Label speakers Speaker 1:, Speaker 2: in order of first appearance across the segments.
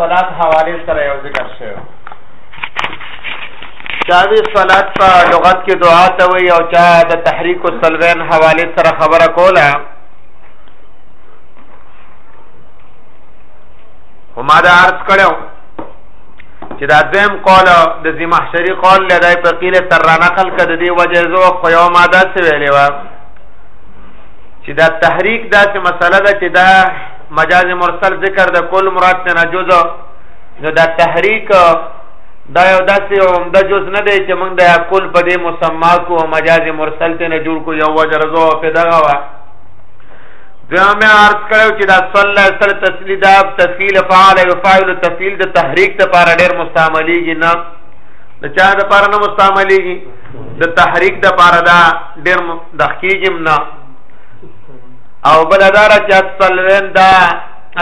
Speaker 1: صلات حواله سره یو ذکر شوی چاوی صلات په لغت کې دعا ته وی او چا د تحریک السلوین حواله سره خبره کوله هما دا عرض کړو چې دا دیم قول د زمحشری قول لدای په قیل تر نقل کده دی وجه زو خو یو ماده څه ویلې و چې دا تحریک دا څه مسله ده چې دا مجاز مرسل ذکر د کل مراد ته نه جز نو دا تحریک دا یو داسې عمده جز نه دی چې موږ د کل په دې مسما کو او مجاز مرسل ته نه جوړ کو یو وجر زو په دغه وا دا مې عرض کړو چې دا صلی الله علیه وسلم تسلیدا تفعیل فعل یفعل تفعیل د تحریک ته پر ډیر مستعملېږي نه د چا د پاره نه مستعملېږي د تحریک د پاره دا ډېر د حقیقت نه او بل دار چې اصلوین دا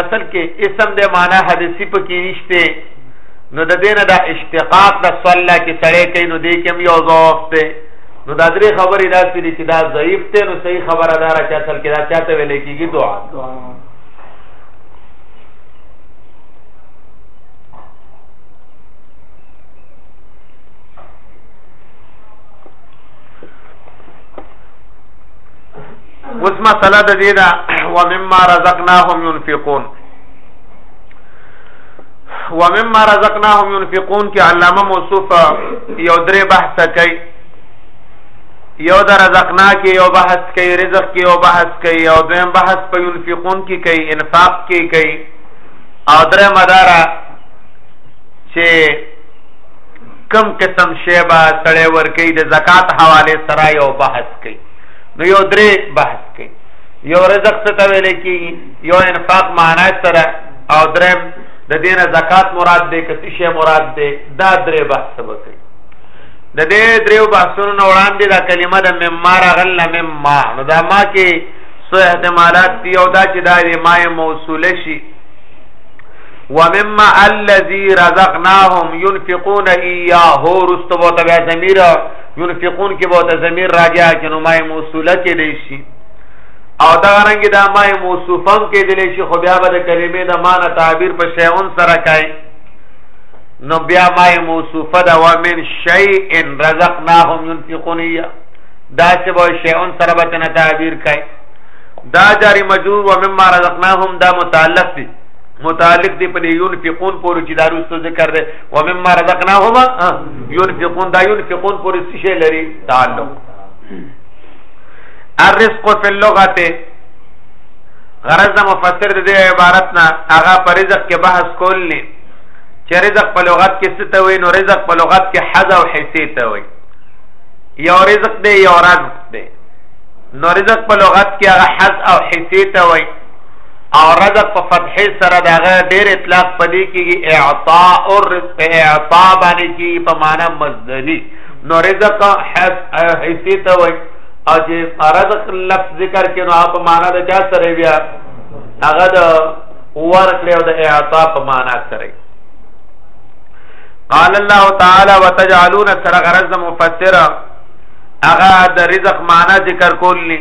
Speaker 1: اصل کې اسم د معنا حدیثی په کې نشته نو د دینه دا اشتقاق د صلا کې سړی کوي نو دې کې یو ضعف ته نو دا درې خبرې داسې دي چې دا ضعیف ته نو صحیح خبره دار چې اصل کې دا چاته ویل کېږي دعا اوس مسله د دې ده ومما رزقناهم ينفقون ومما رزقناهم ينفقون کې علامه موصوف یو درې بحث کوي یو د رزقنا کې یو بحث کوي رزق کې یو بحث کوي او دویم بحث په ينفقون کې کوي انفاق کې کوي او درې مدارا چې کم قسم شی با سړی ورکی د زکات حواله سره یو بحث کوي نو یو درې بحث کوي یو رزق څه ته ویل کیږي یو انفاق معنا سره او درم د دینه زکات مراد دی که څه شی مراد دی دا درې بحث وکړي د دې دریو بحثونو نه وړاندې دا کلمه د مما راغله مما نو دا ما کې سو احتمالات دی او دا چې دا د ما موصوله شي ومما الذي رزقناهم ينفقون اياه رستو بوته بیا ضمیر ينفقون کې به ته ضمیر راجع کې نو مای موصوله کې دی شي او دا رنګ دا مای موصوفم کې دی شي خو بیا به د کلمې د معنی تعبیر په شیون سره کوي نو بیا مای موصوفه دا ومن شیء رزقناهم ينفقون دا چې به شیون سره به تنه تعبیر کوي دا جاری مجرور و مما رزقناهم دا متعلق دي متعلق دی په یون فقون پورې چې داروستو ذکر دی ومما رزقناهم ينفقون دا ينفقون پورې څه شي لري تعلق الرزق في اللغه غرض د مفسر د دې عبارت نه هغه پر رزق کې بحث کول نه چې رزق په لغت کې څه ته وایي نو رزق په لغت کې حظ او حصې ته وایي یو رزق دی یو رزق دی نو رزق په لغت کې هغه حظ او حصې ته وایي او رزق په فتحې سره داغه ډېر اطلاق پدې کېږي اعطاء او رزق اعطاء باندې کېږي په معنا مصدری نو رزق حصې ته وایي او چې رزق لفظ ذکر کې نو په معنا د چا سره بیا هغه د ورکړې او د اعطاء په معنا سره قال الله تعالی وتجعلون سر غرض مفسر هغه د رزق معنا ذکر کولی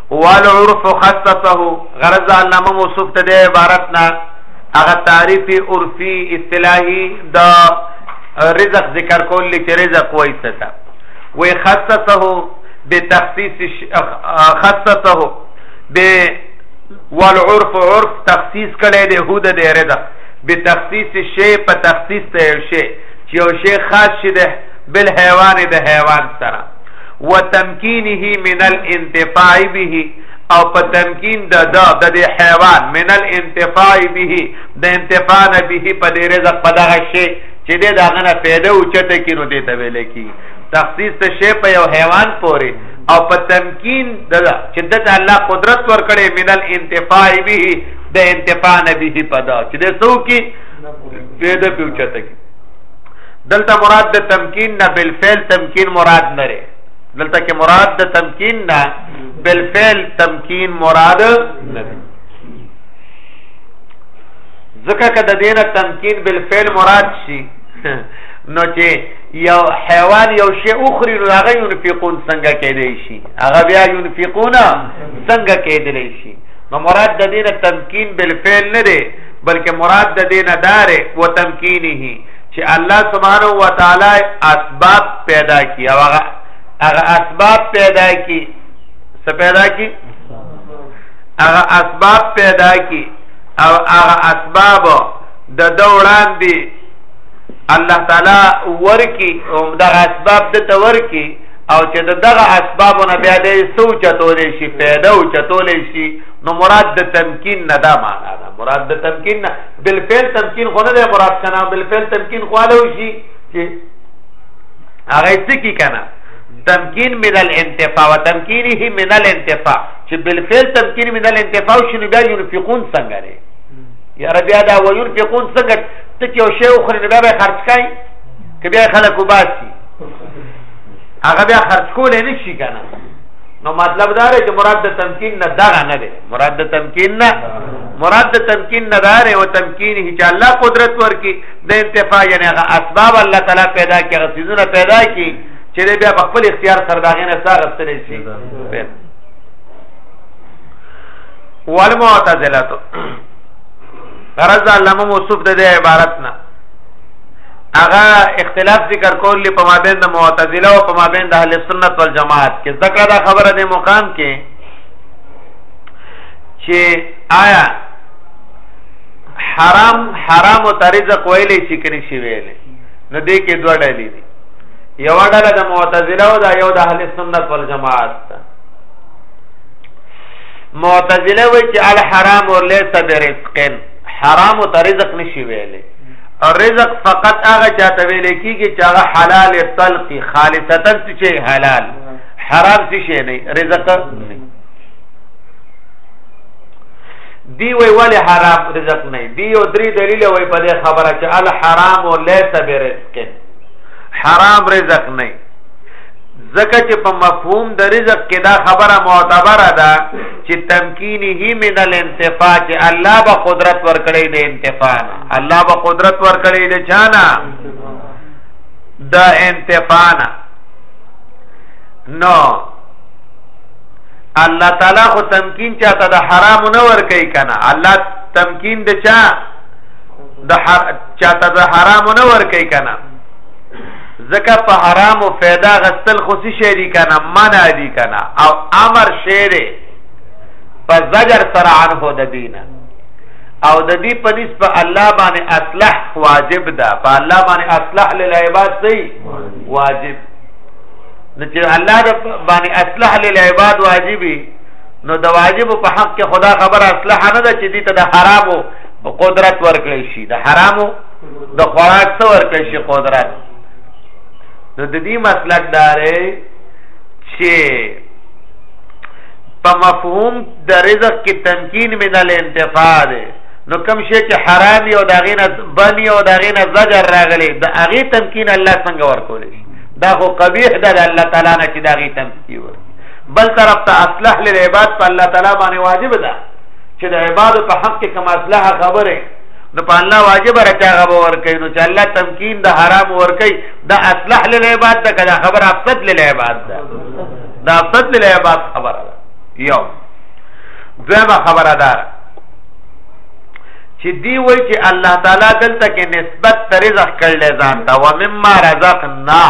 Speaker 1: والعرف خصصه غرض علامه موصوف ته د عبارت نه هغه تعریف عرفي اصطلاحي د رزق ذکر کول چې رزق وایي څه وي خصصه بتخصيص خصصه ب والعرف عرف تخصیص کړي د هود د رزق بتخصیص شی په تخصیص ته شی چې یو شی خاص شي د بل حیوان د حیوان سره وتمکینه من الانتفاع به او په تمکین د د د دې حیوان من الانتفاع به د انتفاع نه به په دې رزق په دغه شی چې دې دغه نه پیدا او چته کې نو دې ته ویل کی تخصیص ته شی په یو حیوان پورې او په تمکین د چې د الله قدرت ورکړي من الانتفاع به د انتفاع نه به په دا چې دې سو کې پیدا پیوچته کې دلته مراد د تمکین نه بالفعل تمکین مراد نه لري دلته کې مراد د تمکین نه بالفعل تمکین مراد نه لري ځکه کده دینه تمکین بالفعل مراد شي نو چې یو حیوان یو شی اخري نو هغه ينفقون څنګه کېدای شي هغه بیا ينفقون څنګه کېدای شي نو مراد د دینه تمکین بالفعل نه دی بلکې مراد د دینه دار و تمکینه چې الله سبحانه و تعالی اسباب پیدا کی او هغه هغه اسباب پیدا کی څه پیدا کی هغه اسباب پیدا کی او هغه اسباب د دوران دی الله تعالی ورکی او دغه اسباب د تور کی او چې دغه اسبابونه بیا دې سوچ تولې شي پیدا او چتولې شي نو مراد د تمکین نه دا معنا ده مراد د تمکین نه بل فعل تمکین خو نه دی مراد کنه بل فعل تمکین خو له شي چې هغه څه کی کنه تمکین من الانتفاع وتمکینه من الانتفاع چې بل فعل تمکین من الانتفاع شنو بیا ينفقون څنګه لري یا رب یا دا وينفقون څنګه ته چې یو شی وخورې نو بیا به خرج کای که بیا خلک وباسي هغه بیا خرج کول نه شي کنه نو مطلب دا دی چې مراد د تمکین نه دغه نه دی مراد د تمکین نه مراد د تمکین نه دار او تمکین هی چې الله قدرت ورکی د انتفاع یعنی هغه اسباب الله تعالی پیدا کی هغه سيزونه پیدا کی چې بیا په خپل اختیار سره دا غنه ساغه ستنې شي والمعتزله تو غرض علامه موصوف د دې عبارت نه اغا اختلاف ذکر کول لپاره په مابین د معتزله او په مابین د اهل سنت والجماعت کې ذکر دا خبره د مقام کې چې آیا حرام حرام او ترزق ویلې چې کني شي ویلې نو دې کې دوه ډلې دي یو ډله د معتزله او دا یو د اهل سنت والجماعت ده معتزله وی چې الحرام ليس برزق حرام او ترزق نشي ویلې او رزق فقط هغه چاته ویلې کیږي چې هغه حلال تلقي خالصتا چې حلال حرام څه شي نه رزق نه دی وی ولی حرام رزق نه دی او درې دلیل وی په دې خبره چې الحرام ليس برزق حرام رزق نه زکه چې په مفهوم د رزق کې دا خبره معتبره ده چې تمکینی هی من الانتفاع چې الله به قدرت ورکړي د انتفاع الله به قدرت ورکړي د چانا د انتفاع نو الله تعالی خو تمکین چاته د حرام نه ور کوي کنه الله تمکین د چا د چاته د حرام نه ور کوي کنه زکه په حرام او فایده غستل خو سي شي دي کنه منع دي کنه او امر شعر په زجر سره عنه د دینه او د دې په نسبت الله باندې اصلح واجب ده په الله باندې اصلح للعباد سي واجب نو چې الله د باندې اصلح للعباد واجبي نو د واجب په حق کې خدا خبر اصلح نه ده چې دې ته د حرامو قدرت ورکړي شي د حرامو د خوراک څو ورکړي شي قدرت نو د دې مسلک دارې چې په مفهوم د رزق کې تمکین من الانتفاع ده نو کوم شی چې حرام یو دا غینه بنی او دا غینه زجر راغلی د هغه تمکین الله څنګه ورکول شي دا خو قبیح ده د الله تعالی نه چې دا غی تمکین ور بل طرف ته اصلح للعباد په الله تعالی باندې واجب ده چې د عباد په حق کې کوم اصلح خبره نو په الله واجب راکا غو ور کوي نو چې الله تمکین د حرام ور کوي دا اصلح للعباد ده کله خبر افسد للعباد ده دا افسد للعباد خبره ده یو دویمه خبره ده چې دی وای چې الله تعالی دلته کې نسبت تر رزق کړل ځان ته و مما رزقنا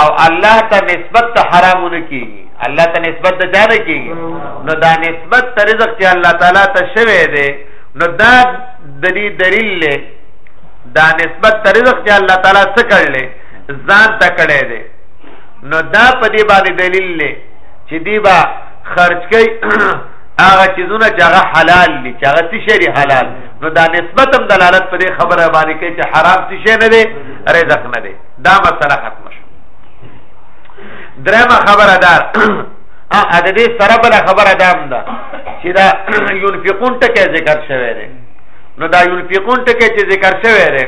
Speaker 1: او الله ته نسبت ته حرامونه کیږي الله ته نسبت ته چاره کیږي نو دا نسبت تر رزق چې الله تعالی ته شوی دی نو دا د دې دلیل له دا نسبت تر رزق چې الله تعالی څه کړل ځان ته کړی دی نو دا په دې باندې دلیل له چې دی با خرج کوي هغه چیزونه چې هغه حلال دي چې هغه څه شری حلال نو دا نسبت هم دلالت پر خبره باندې کوي چې حرام څه شی نه دی رزق نه دی دا مسله ختم شو درېمه خبره دار ا د دې سره بل خبره دام ده چې دا ينفقون ټکي ذکر شوی دی نو دا ينفقون ټکي چې ذکر شوی دی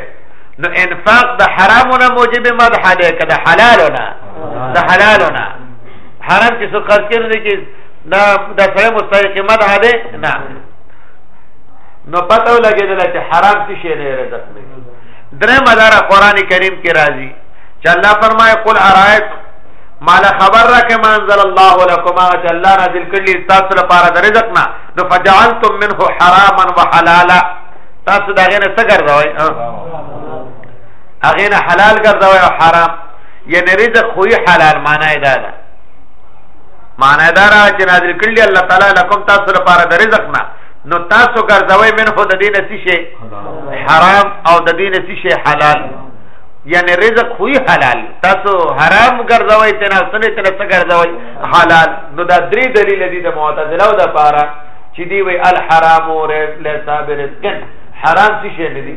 Speaker 1: نو انفاق د حرامونه موجب مدح ده کده حلالونه د حلالونه حرام چې څو خرج کړي دا د سره مستحق مدح ده نه نو پته ولګېدل چې حرام څه شی نه رزق دی درې مدار قران کریم کې راځي چې الله فرمایي قل ارایت مال خبر را کې منزل الله لكم چې الله نازل کړي تاسو لپاره د رزق نه نو فجعلتم منه حراما وحلالا تاسو دا غنه څه ګرځوي هغه نه حلال ګرځوي او حرام یعنی رزق خو حلال معنی دا ده معنی دا را چې نازل کړل الله تعالی لکم تاسو لپاره د رزق نه نو تاسو ګرځوي منه د دین څه شي حرام او د دین څه شي حلال یعنی رزق خوی حلال تاسو حرام ګرځوي تنه سنې تنه څه ګرځوي حلال نو دا درې دلیل دي د معتزله او د پاره چې دی وی الحرام ور لسابر رزقن حرام څه شي نه دي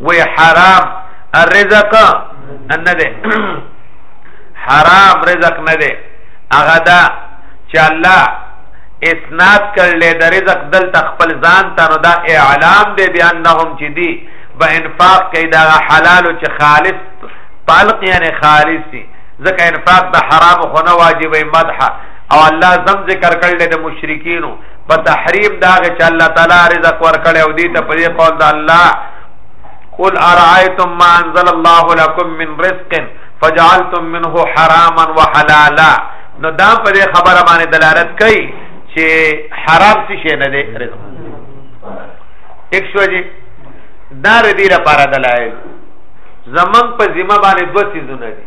Speaker 1: وی حرام الرزق نه ده حرام رزق نه ده هغه دا چې الله اسناد کړل د رزق دل تخپل ځان ته نو دا اعلام دی بانهم چې دی به انفاق کوي دا حلال او چې خالص طلق یعنی خالص دی ځکه انفاق د حرام خو نه واجبې مدح او الله زم ذکر کړل د مشرکینو په تحریم دا غي چې الله تعالی رزق ورکړي او دې ته په دې قول دا الله قل ارایتم ما انزل الله لكم من رزق فجعلتم منه حراما وحلالا نو دا په دې خبره باندې دلالت کوي چې حرام څه شي نه دی رزق ټیک شو جی دا ردی لپاره دلایل زمنګ په ذمہ باندې دوه چیزونه دي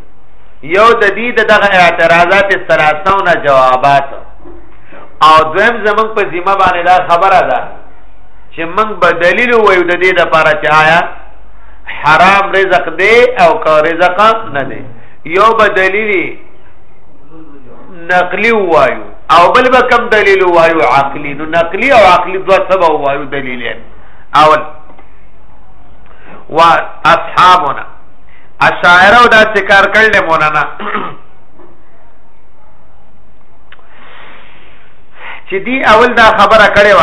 Speaker 1: یو د دې دغه اعتراضات 300 جوابات او دویم زمنګ په ذمہ باندې دا خبره ده چې موږ به دلیل وایو د دې لپاره چې آیا حرام رزق دی او که رزق نه دی یو به دلیل نقلی وایو او بل به کم دلیل وایو عقلی نو نقلی او عقلی دوه سبا وایو دلیل اول وا اصحابنا اشاعره دا ذکر کړل مولانا چې دی اول دا خبره کړې و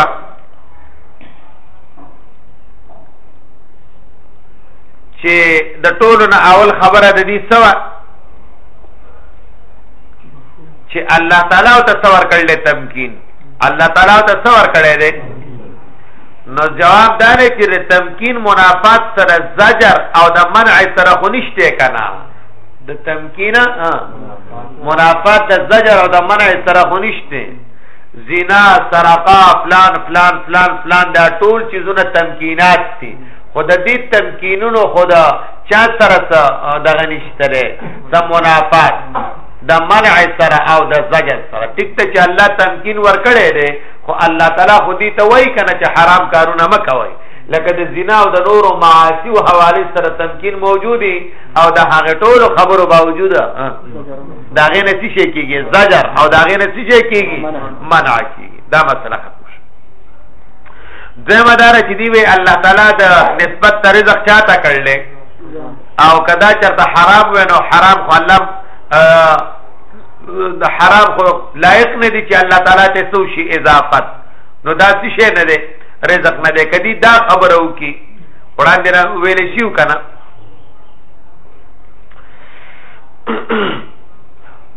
Speaker 1: چې د ټولو نه اول خبره د دې سوا چې الله تعالی او تصور کړل تمکین الله تعالی او تصور کړی دی نو جواب دا دی چې د تمکین منافات سره زجر او د منع سره خو نشته کنه د تمکین منافات د زجر او د منع سره خونشته زنا سرقه فلان فلان فلان فلان دا ټول چیزونه تمکینات دي خود دې تمکینونو خدا چا سره دغه نشته ده د منافات د منع سره او د زجر سره ټیک ته چې الله تمکین ورکړي دي خو الله تعالی خو دې ته وایي کنه چې حرام کارونه مکوئ لکه د زنا او د نورو معاصی او حوالی سره تمکین موجودی او د هغه ټولو خبرو باوجود دا غې نه څه شي کیږي زجر او دا غې نه څه شي کیږي منع کیږي دا مسله ختم شو زموږ دار چې دی وی الله تعالی د نسبت تر رزق چاته کړل او کدا چرته حرام ونو حرام خو الله د حرام خو لایق نه دي چې الله تعالی ته سو شي اضافت نو دا څه شي نه دي رزق نه دي کدي دا خبرو کی وړاندې ویل شي کنه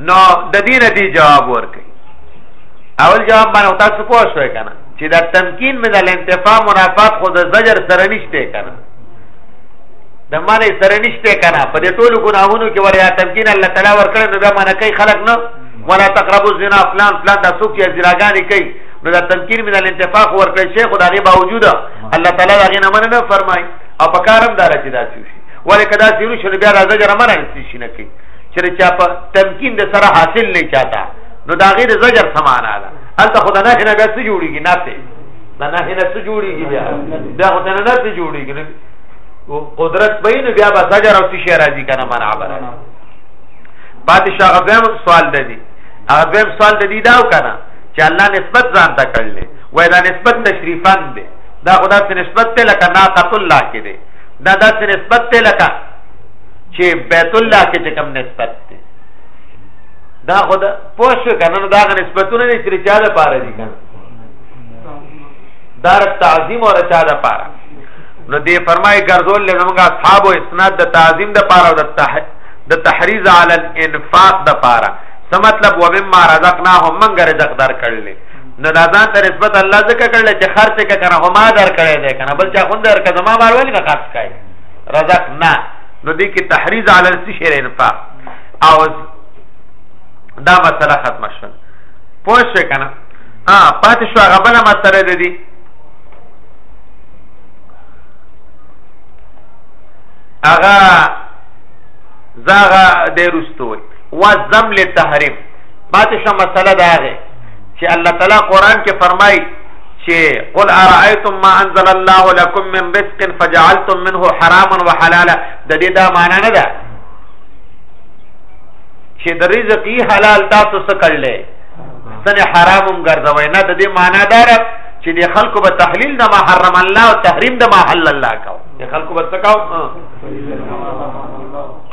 Speaker 1: نو د دې نه دی جواب ورکړي اول جواب باندې تاسو پوه شوئ کنه چې دا تمکین مې د انتفاع منافات خو د زجر سره نشته کنه د معنی سره نشته کنه په دې ټولو ګناهونو کې وریا تمکین الله تعالی ورکړي نو بیا معنی کوي خلق نه ولا تقربوا الزنا فلان فلان دا څوک چې زناګانی کوي نو دا تمکین مې د انتفاع ورکړي شیخ خدای باوجود الله تعالی هغه نه مننه فرمایي او په کار هم دا ده چې داسې وشي ولې که داسې ونه شي نو بیا دا زجر هم رانیستی شي نه کوي چې د چا په تمکین د سره حاصل نه چاته نو د هغې د زجر څه معنا ده هلته خو د نښې نه بیا څه جوړېږي نښې د نښې نه څه جوړېږي بیا بیا خو د نه نښې جوړېږي نو قدرت به نو بیا به زجر او څه شی راځي که نه منع به راځي پاتې شو هغه دویم سوال د دي هغه دویم سوال د دي دا او که نه چې الله نسبت ځان ته کړلی وای دا نسبت تشریفاً دی دا خدا سره نسبت ته لکه ناقۃ الله کې دی دا دا سره نسبت ته لکه چې بیت الله کې چې کوم نسبت دی دا خدا پوښ کنه دا غ نسبتونه نه چې چا ده پاره دي کنه دار تعظیم او چا ده پاره نو دی فرمای ګرځول له موږ اصحاب او اسناد د تعظیم د پاره او د د تحریز علی الانفاق د پاره څه مطلب و مما رزقناهم من رزق در کړل نو دا ځان ته نسبت الله ځکه کړل چې خرڅ کې کنه هما در کړی دی کنه بل چا خوند در کړه ما مار ولې نه خرڅ کای رزق نه نو دې کې تحریز علی الشهر انفاق او دا مسله ختم شول پوه شو کنه ا پاتې شو هغه بل مسله ده دي هغه زاغه د رستوي و زم له تحریم پاتې شو مسله ده هغه چې الله تعالی قران کې فرمایي چې قل ارايتم ما انزل الله لكم من رزق فجعلتم منه حراما وحلالا د دې دا معنی نه ده چې د رزق یې حلال تاسو څه کړل سن حرام هم ګرځوي نه د دې معنی دا ده چې د خلکو به تحلیل د ما حرم الله او تحریم د ما حلل الله کو د خلکو به څه کو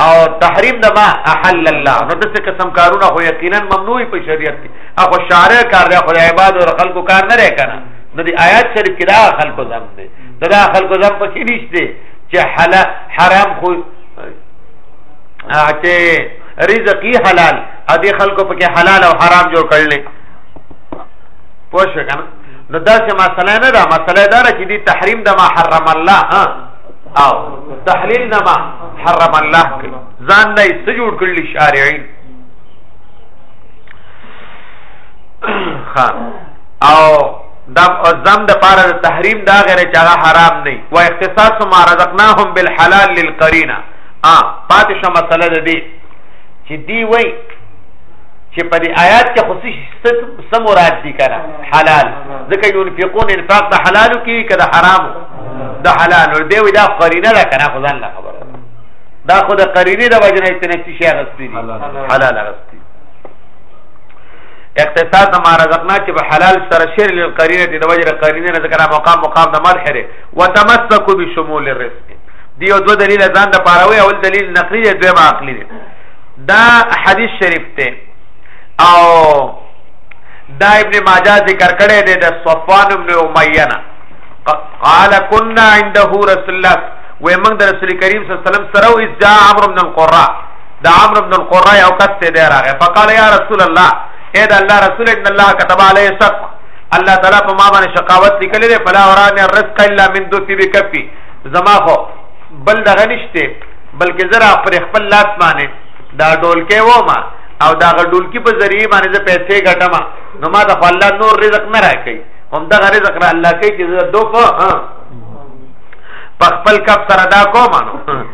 Speaker 1: او تحریم د ما احل الله نو د څه قسم کارونه خو یقینا ممنوع په شریعت اخو شارع کار دی خدای عباد او خلکو کار نه کنه نو دی آیات شریف کې دا خلکو زم دی دا خلکو زم پکې نشته چې حلال حرام خو چې رزقي حلال ا دې خلکو پکې حلال او حرام جوړ کړل پوه شو کنه نو دا څه مسله نه ده مسله دا چې دې تحریم د ما حرم الله ها او تحلیل نه ما حرم الله ځان نه سجود کړل شارعین خا او دا زم د پاره د تحریم دا غیر چې هغه حرام نه و اختصاص ما رزقناهم بالحلال للقرینه ا پاتې شو مسله ده دی چې دی وای چې په دې آیات کې خصوصي سم مراد دي کنه حلال ځکه ينفقون انفاق د حلالو کې کده حرامو د حلال ور دی وی دا قرینه ده کنه خدان لا خبره دا خود قرینه د وجنه تنه شي غستی حلال غستی اقتصاد د مارزقنا چې په حلال سره شر للقرینه د وجر قرینه نه ذکر مقام مقام د مدحره وتمسكوا بشمول الرزق دی او دو دلیل ځان د پاروي اول دلیل نقلی دی دویم عقلی دی دا حدیث شریف ته او دا ابن ماجه ذکر کړی دی د صفوان ابن امیہ نه قال كنا عنده رسول الله و موږ د رسول کریم صلی الله علیه وسلم سره او اذا عمرو بن القرا د عمرو بن القرا یو کس ته دی راغی فقال یا رسول الله اے دا الله رسول ان الله كتب علی شق الله تعالی په ما باندې شقاوت لیکلې ده فلا وران الرزق الا من دوتی بکفی زما خو بل دغه نشته بلکې زرا پر خپل لاس باندې دا ډول کې و ما او دا غډول کې په ذریعہ باندې زه پیسې ګټم نو ما د الله نور رزق نه راکې هم دا رزق را الله کې چې زه دوه په خپل کپ سره دا کوم نو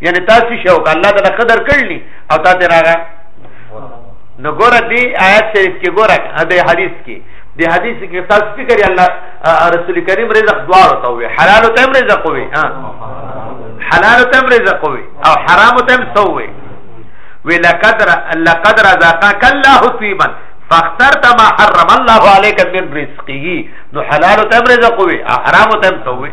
Speaker 1: یعنی تاسو شو که الله تعالی قدر کړلی او تاسو راغا نو ګوره دی آیات شریف کې ګوره د حدیث کې د حدیث کې تاسو فکر یې الله رسول کریم رزق دواړو ته وي حلال ته هم رزق وي ها حلال ته هم رزق وي او حرام ته هم سو وي ولقد لقد رزقك الله طيبا فاخترت ما حرم الله عليك من رزقه نو حلال ته هم رزق وي حرام ته هم سو وي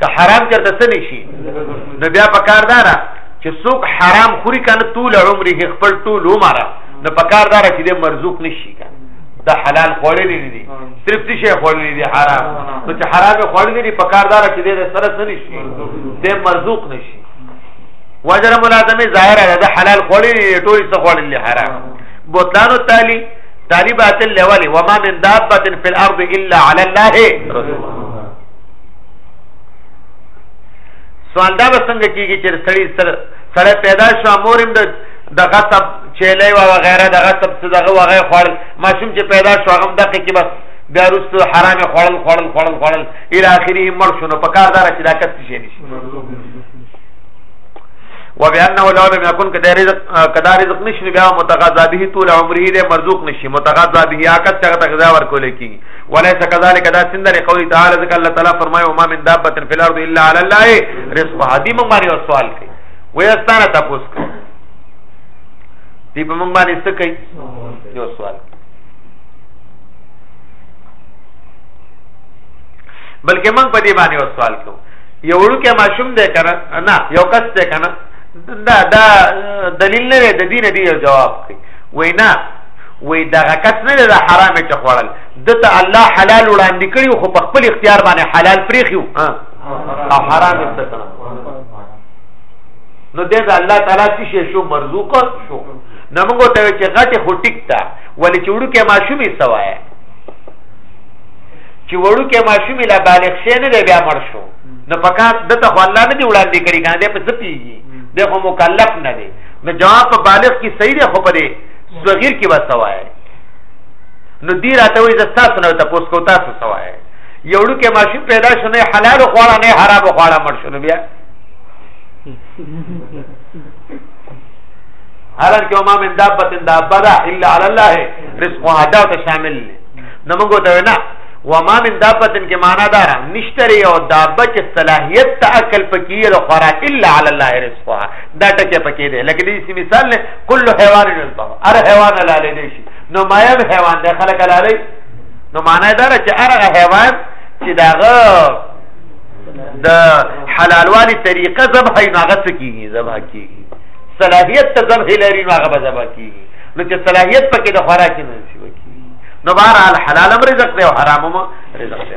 Speaker 1: که حرام چرته څه نشي نو بیا په کار دارا چې څوک حرام خوري کنه طول عمره خپل طول عمر نو په کار دارا چې د مرزوق نشي کنه دا حلال خوړل نه دي صرف څه شي خوړل دي حرام نو چې حرام خوړل دي په کار دارا چې د سره څه نشي د مرزوق نشي وجر ملازمه ظاهر ده حلال خوړل دي ټول څه خوړل دي حرام بوتلان التالي طالبات الاولي وما من دابه في الارض الا على الله رسول سوال دا څنګه کیږي چې سړی سره سره پیدا شو مورم د د غصب چيلې و وغیرہ د غصب څه دغه وغه خړل ماشوم چې پیدا شو هغه دغه کې بس بیا رستو حرام خړل خړل خړل خړل اله اخره مر شنو په کار دار چې دا کت شي نشي و بانه لو لم يكن كدار رزق كدار رزق نشي بیا متغذى به طول عمره له مرزوق نشي متغذى به عاقت څنګه تغذا ورکول کیږي وليس كذلك دا سندر قولی تعالی ذکر الله تعالی فرمایي وما من دابه في الارض الا على الله رزقها دي موږ باندې سوال کوي ويستانه تاسو کوي دي په موږ باندې څه کوي یو سوال بلکې موږ په دې باندې یو سوال کوو یو ورکه ماشوم دی کنه نه یو کس دی کنه دا دا دلیل نه دی د دین دی جواب کوي وینا وی دغه کس نه ده حرامه چې خوړل دته الله حلال وړاندې کړی خو په خپل اختیار باندې حلال پریخیو ها او حرام استثنا نو دې الله تعالی چې شو مرزوق شو نو موږ ته چې غټه خو ټیک تا ولې چې وړو کې ماشومې سوایا چې وړو کې ماشومې لا بالغ شې نه بیا مر شو نو پکات دته خو الله نه دی وړاندې کړی کنه دې په څه پیږي دغه مکلف نه دی نو جواب په بالغ کې صحیح دی خو په دې صغیر کې به سوای نو دی راته وې زه تاسو نه تاسو کو تاسو سوای یو لکه ماشین پیدا شونه حلال خواړه نه حرام خواړه مړ شونه بیا حالان کې ما من دابت دابدا الا علی الله رزق هدا ته شامل نه موږ ته نه وما من دابت کې معنا دار نشتري او دابه چې صلاحيت ته عقل پکې له خورا الا علی الله رزقها دا ټکه پکې ده لکه دې مثال کل حیوان یلطم ار حیوان لاله دی شي نو مایم حیوان دی خلک لاله نو معنی دا چې ار حیوان چې داغه د حلالوالي طریقه ذبح نه غت کیږي ذبح کیږي صلاحیت ته ذبح لري نو هغه ذبح کیږي نو چې صلاحیت پکې د خوراک نه شي وکیږي نو بهر حال حلال امر رزق دی او حرام امر رزق دی